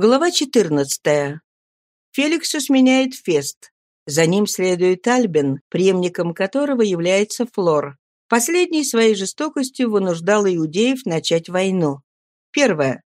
Глава 14. Феликса сменяет Фест. За ним следует Альбин, преемником которого является Флор. Последний своей жестокостью вынуждал иудеев начать войну. Первое.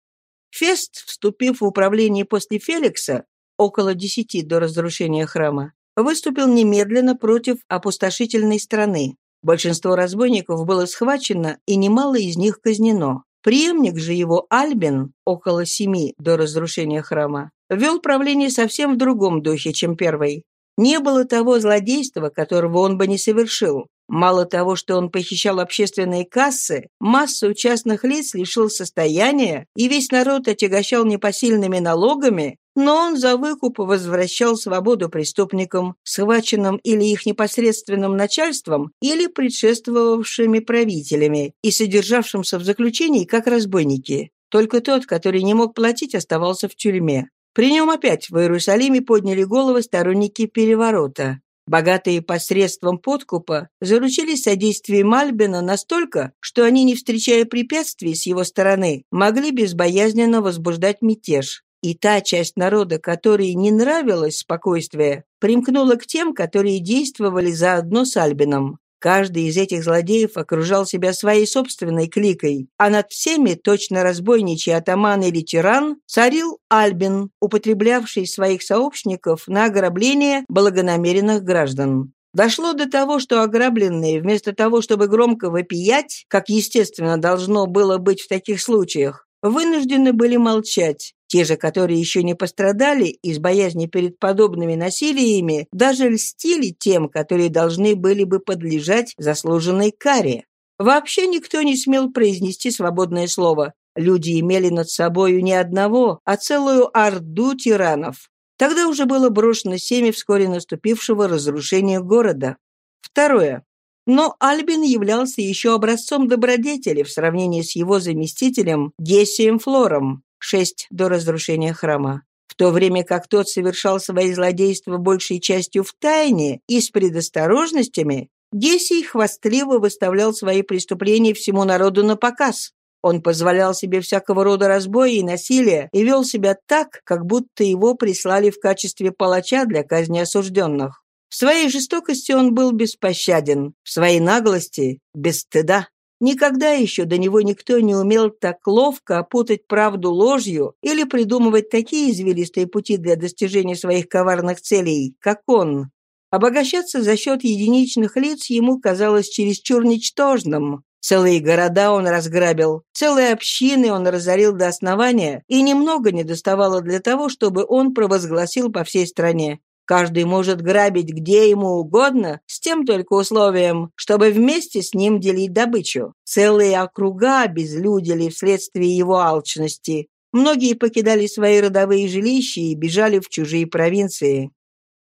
Фест, вступив в управление после Феликса, около десяти до разрушения храма, выступил немедленно против опустошительной страны. Большинство разбойников было схвачено, и немало из них казнено. Преемник же его Альбин, около семи до разрушения храма, вел правление совсем в другом духе, чем первый. Не было того злодейства, которого он бы не совершил. Мало того, что он похищал общественные кассы, массу частных лиц лишил состояния, и весь народ отягощал непосильными налогами, но он за выкуп возвращал свободу преступникам, схваченным или их непосредственным начальством, или предшествовавшими правителями и содержавшимся в заключении как разбойники. Только тот, который не мог платить, оставался в тюрьме. При нем опять в Иерусалиме подняли головы сторонники переворота. Богатые посредством подкупа заручились содействием Альбина настолько, что они, не встречая препятствий с его стороны, могли безбоязненно возбуждать мятеж. И та часть народа, которой не нравилось спокойствие, примкнула к тем, которые действовали заодно с Альбином. Каждый из этих злодеев окружал себя своей собственной кликой, а над всеми, точно разбойничий атаман или тиран, царил Альбин, употреблявший своих сообщников на ограбление благонамеренных граждан. Дошло до того, что ограбленные, вместо того, чтобы громко вопиять, как естественно должно было быть в таких случаях, вынуждены были молчать, те же, которые еще не пострадали из боязни перед подобными насилиями, даже льстили тем, которые должны были бы подлежать заслуженной каре. Вообще никто не смел произнести свободное слово. Люди имели над собою не одного, а целую орду тиранов. Тогда уже было брошено семя вскоре наступившего разрушения города. Второе. Но Альбин являлся еще образцом добродетели в сравнении с его заместителем Гессием Флором. 6 до разрушения храма. В то время как тот совершал свои злодейства большей частью в тайне и с предосторожностями, Гесий хвастливо выставлял свои преступления всему народу на показ. Он позволял себе всякого рода разбои и насилия и вел себя так, как будто его прислали в качестве палача для казни осужденных. В своей жестокости он был беспощаден, в своей наглости – без стыда. Никогда еще до него никто не умел так ловко опутать правду ложью или придумывать такие извилистые пути для достижения своих коварных целей, как он. Обогащаться за счет единичных лиц ему казалось чересчур ничтожным. Целые города он разграбил, целые общины он разорил до основания, и немного не доставало для того, чтобы он провозгласил по всей стране. Каждый может грабить где ему угодно, с тем только условием, чтобы вместе с ним делить добычу. Целые округа безлюдили вследствие его алчности. Многие покидали свои родовые жилища и бежали в чужие провинции.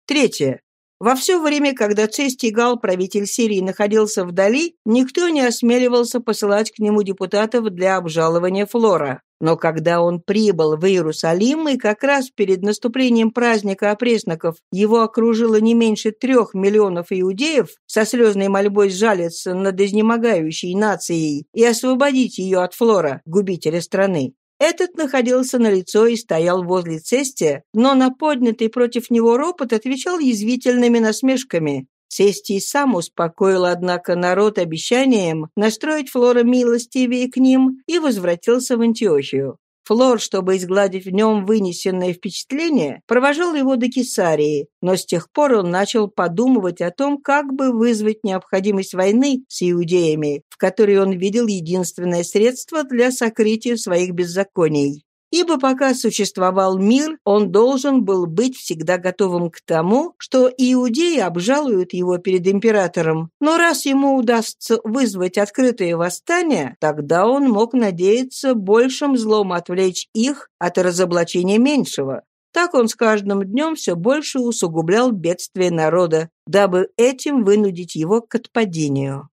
Третье. Во все время, когда Цестигал, правитель Сирии, находился вдали, никто не осмеливался посылать к нему депутатов для обжалования Флора. Но когда он прибыл в Иерусалим, и как раз перед наступлением праздника опресноков его окружило не меньше трех миллионов иудеев, со слезной мольбой сжалиться над изнемогающей нацией и освободить ее от Флора, губителя страны, этот находился на лицо и стоял возле Цестия, но на поднятый против него ропот отвечал язвительными насмешками. Цестий сам успокоил, однако, народ обещанием настроить Флора милостивее к ним и возвратился в Антиохию. Флор, чтобы изгладить в нем вынесенное впечатление, провожал его до Кесарии, но с тех пор он начал подумывать о том, как бы вызвать необходимость войны с иудеями, в которой он видел единственное средство для сокрытия своих беззаконий. Ибо пока существовал мир, он должен был быть всегда готовым к тому, что иудеи обжалуют его перед императором. Но раз ему удастся вызвать открытое восстание, тогда он мог надеяться большим злом отвлечь их от разоблачения меньшего. Так он с каждым днем все больше усугублял бедствие народа, дабы этим вынудить его к отпадению.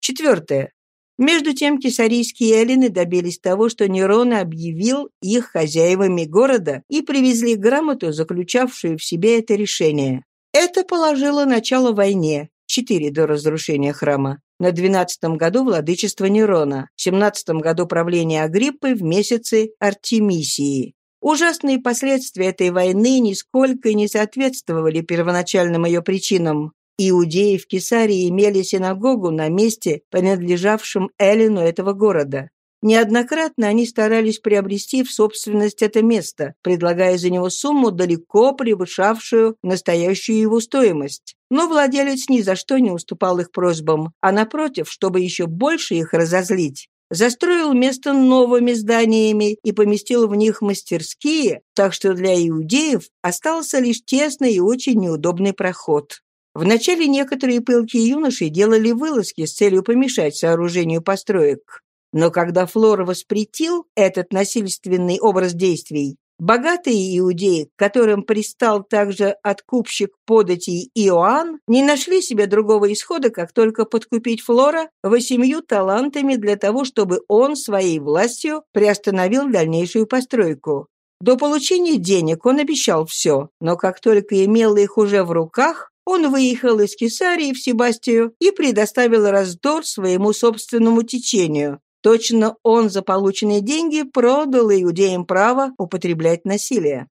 Четвертое. Между тем кесарийские эллины добились того, что Нерон объявил их хозяевами города и привезли грамоту, заключавшую в себе это решение. Это положило начало войне, четыре до разрушения храма, на двенадцатом году владычества Нерона, в семнадцатом году правления Агриппы в месяце Артемисии. Ужасные последствия этой войны нисколько не соответствовали первоначальным ее причинам. Иудеи в Кесарии имели синагогу на месте, принадлежавшем Эллину этого города. Неоднократно они старались приобрести в собственность это место, предлагая за него сумму, далеко превышавшую настоящую его стоимость. Но владелец ни за что не уступал их просьбам, а напротив, чтобы еще больше их разозлить, застроил место новыми зданиями и поместил в них мастерские, так что для иудеев остался лишь тесный и очень неудобный проход. Вначале некоторые пылкие юноши делали вылазки с целью помешать сооружению построек. Но когда Флора воспретил этот насильственный образ действий, богатые иудеи, которым пристал также откупщик податей Иоанн, не нашли себе другого исхода, как только подкупить Флора восемью талантами для того, чтобы он своей властью приостановил дальнейшую постройку. До получения денег он обещал все, но как только имел их уже в руках, он выехал из Кесарии в Себастию и предоставил раздор своему собственному течению, Точно он за полученные деньги продал иудеям право употреблять насилие.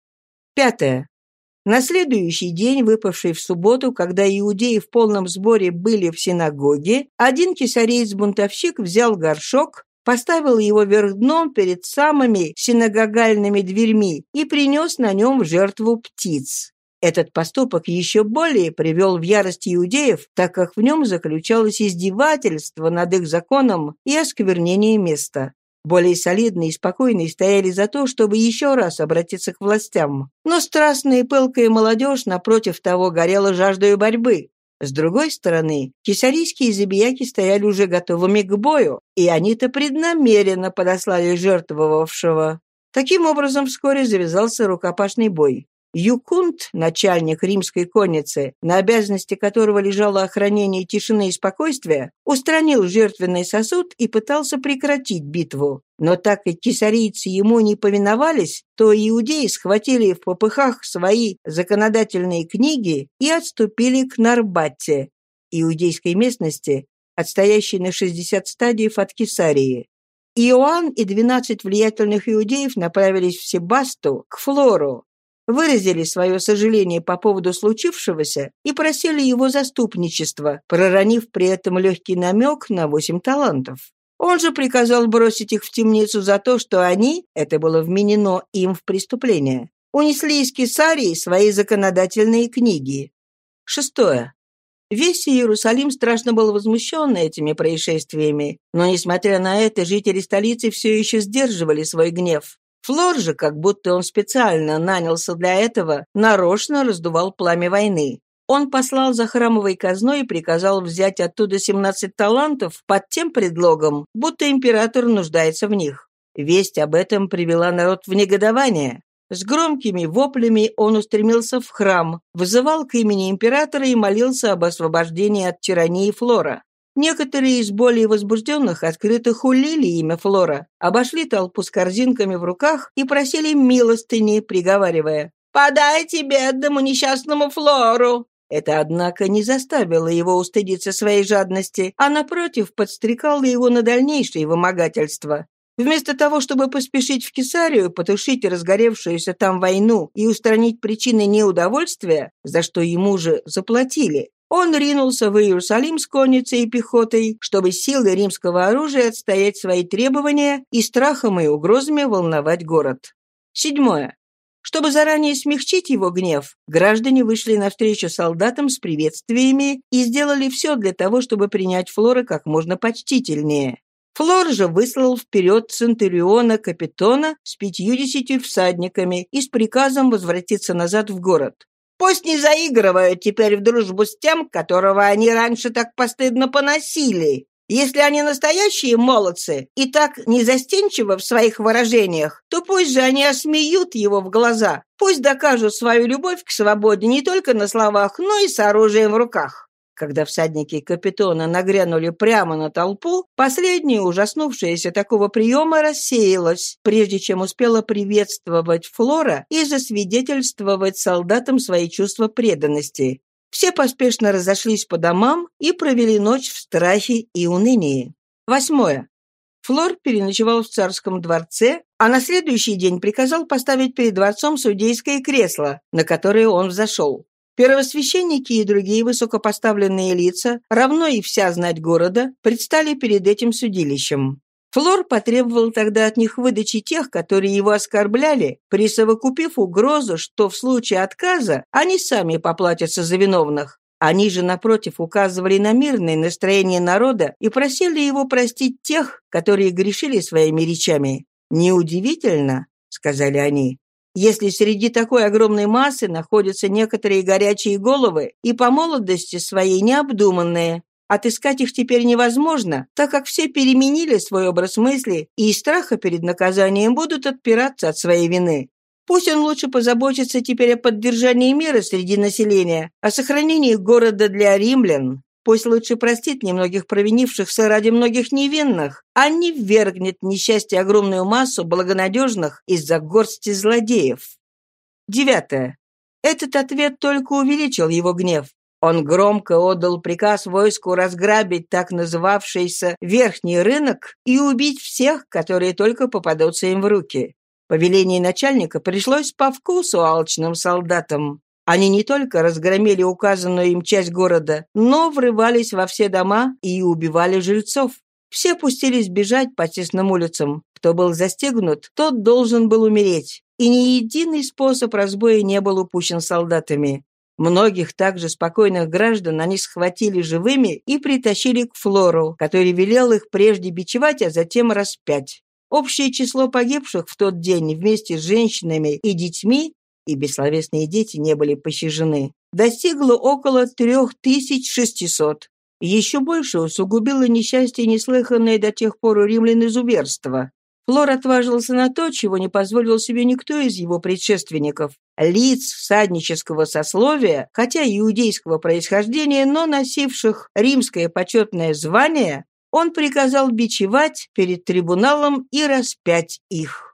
Пятое. На следующий день, выпавший в субботу, когда иудеи в полном сборе были в синагоге, один кесареец-бунтовщик взял горшок, поставил его вверх дном перед самыми синагогальными дверьми и принес на нем в жертву птиц. Этот поступок еще более привел в ярость иудеев, так как в нем заключалось издевательство над их законом и осквернение места. Более солидные и спокойные стояли за то, чтобы еще раз обратиться к властям. Но страстная и пылкая молодежь, напротив того, горела жаждой борьбы. С другой стороны, кесарийские забияки стояли уже готовыми к бою, и они-то преднамеренно подослали жертвовавшего. Таким образом, вскоре завязался рукопашный бой. Юкунт, начальник римской конницы, на обязанности которого лежало охранение тишины и спокойствия, устранил жертвенный сосуд и пытался прекратить битву. Но так как кесарийцы ему не повиновались, то иудеи схватили в попыхах свои законодательные книги и отступили к Нарбатте, иудейской местности, отстоящей на 60 стадиев от Кесарии. Иоанн и 12 влиятельных иудеев направились в Себасту, к Флору, выразили свое сожаление по поводу случившегося и просили его заступничества, проронив при этом легкий намек на восемь талантов. Он же приказал бросить их в темницу за то, что они, это было вменено им в преступление, унесли из Кесарии свои законодательные книги. Шестое. Весь Иерусалим страшно был возмущен этими происшествиями, но, несмотря на это, жители столицы все еще сдерживали свой гнев. Флор же, как будто он специально нанялся для этого, нарочно раздувал пламя войны. Он послал за храмовой казной и приказал взять оттуда 17 талантов под тем предлогом, будто император нуждается в них. Весть об этом привела народ в негодование. С громкими воплями он устремился в храм, вызывал к имени императора и молился об освобождении от тирании Флора. Некоторые из более возбужденных открыто хулили имя Флора, обошли толпу с корзинками в руках и просили милостыни, приговаривая «Подайте бедному несчастному Флору!» Это, однако, не заставило его устыдиться своей жадности, а, напротив, подстрекало его на дальнейшее вымогательство. Вместо того, чтобы поспешить в Кесарию, потушить разгоревшуюся там войну и устранить причины неудовольствия, за что ему же заплатили, он ринулся в Иерусалим с конницей и пехотой, чтобы силы римского оружия отстоять свои требования и страхом и угрозами волновать город. Седьмое. Чтобы заранее смягчить его гнев, граждане вышли навстречу солдатам с приветствиями и сделали все для того, чтобы принять Флора как можно почтительнее. Флор же выслал вперед Центуриона Капитона с пятьюдесятью всадниками и с приказом возвратиться назад в город. Пусть не заигрывают теперь в дружбу с тем, которого они раньше так постыдно поносили. Если они настоящие молодцы и так незастенчивы в своих выражениях, то пусть же они осмеют его в глаза, пусть докажут свою любовь к свободе не только на словах, но и с оружием в руках. Когда всадники капитона нагрянули прямо на толпу, последняя, ужаснувшаяся такого приема, рассеялась, прежде чем успела приветствовать Флора и засвидетельствовать солдатам свои чувства преданности. Все поспешно разошлись по домам и провели ночь в страхе и унынии. Восьмое. Флор переночевал в царском дворце, а на следующий день приказал поставить перед дворцом судейское кресло, на которое он взошел. Первосвященники и другие высокопоставленные лица, равно и вся знать города, предстали перед этим судилищем. Флор потребовал тогда от них выдачи тех, которые его оскорбляли, присовокупив угрозу, что в случае отказа они сами поплатятся за виновных. Они же, напротив, указывали на мирное настроение народа и просили его простить тех, которые грешили своими речами. «Неудивительно», — сказали они, «если среди такой огромной массы находятся некоторые горячие головы и по молодости своей необдуманные, Отыскать их теперь невозможно, так как все переменили свой образ мысли и из страха перед наказанием будут отпираться от своей вины. Пусть он лучше позаботится теперь о поддержании мира среди населения, о сохранении города для римлян. Пусть лучше простит немногих провинившихся ради многих невинных, а не ввергнет несчастье огромную массу благонадежных из-за горсти злодеев. Девятое. Этот ответ только увеличил его гнев. Он громко отдал приказ войску разграбить так называвшийся «верхний рынок» и убить всех, которые только попадутся им в руки. Повеление начальника пришлось по вкусу алчным солдатам. Они не только разгромили указанную им часть города, но врывались во все дома и убивали жильцов. Все пустились бежать по тесным улицам. Кто был застегнут, тот должен был умереть. И ни единый способ разбоя не был упущен солдатами. Многих также спокойных граждан они схватили живыми и притащили к Флору, который велел их прежде бичевать, а затем распять. Общее число погибших в тот день вместе с женщинами и детьми, и бессловесные дети не были пощажены, достигло около 3600. Еще больше усугубило несчастье, неслыханное до тех пор у римлян изуверство. Флор отважился на то, чего не позволил себе никто из его предшественников. Лиц всаднического сословия, хотя иудейского происхождения, но носивших римское почетное звание, он приказал бичевать перед трибуналом и распять их.